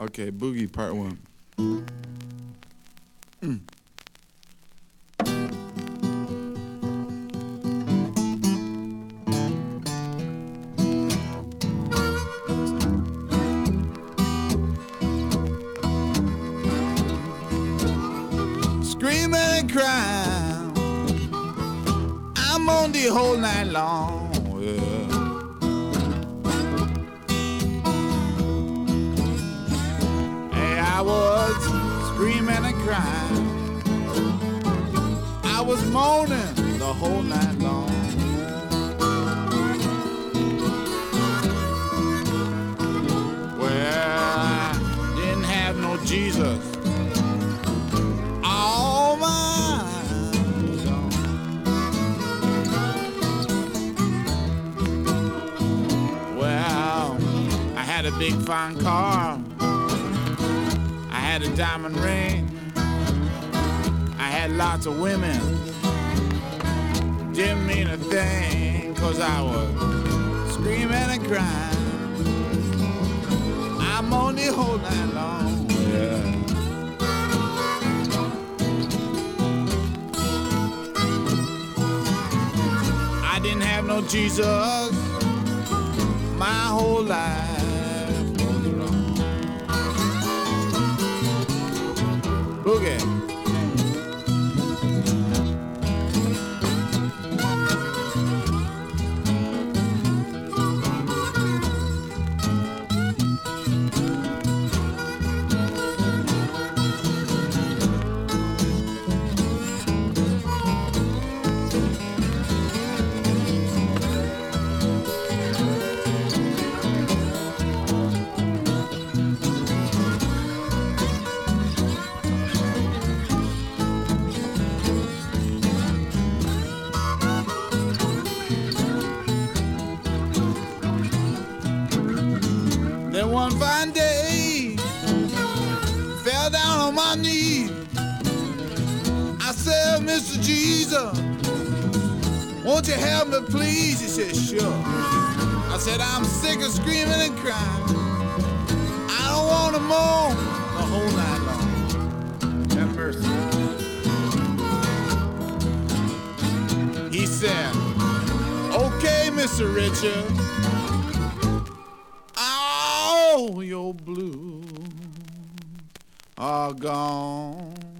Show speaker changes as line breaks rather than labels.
Okay, Boogie Part 1. Mm. Screaming and crying, I'm on the whole night long. yeah. I was screaming and crying. I was moaning the whole night long. Well, I didn't have no Jesus. All my Well, I had a big fine car. I had a diamond ring. I had lots of women. Didn't mean a thing, cause I was screaming and crying. I'm on the whole night long. Yeah. I didn't have no Jesus. My whole life Boogie. One fine day, fell down on my knees. I said, Mr. Jesus, won't you help me, please? He said, sure. I said, I'm sick of screaming and crying. I don't want to moan the whole night long. Have mercy. He said, okay, Mr. Richard. Blues are gone.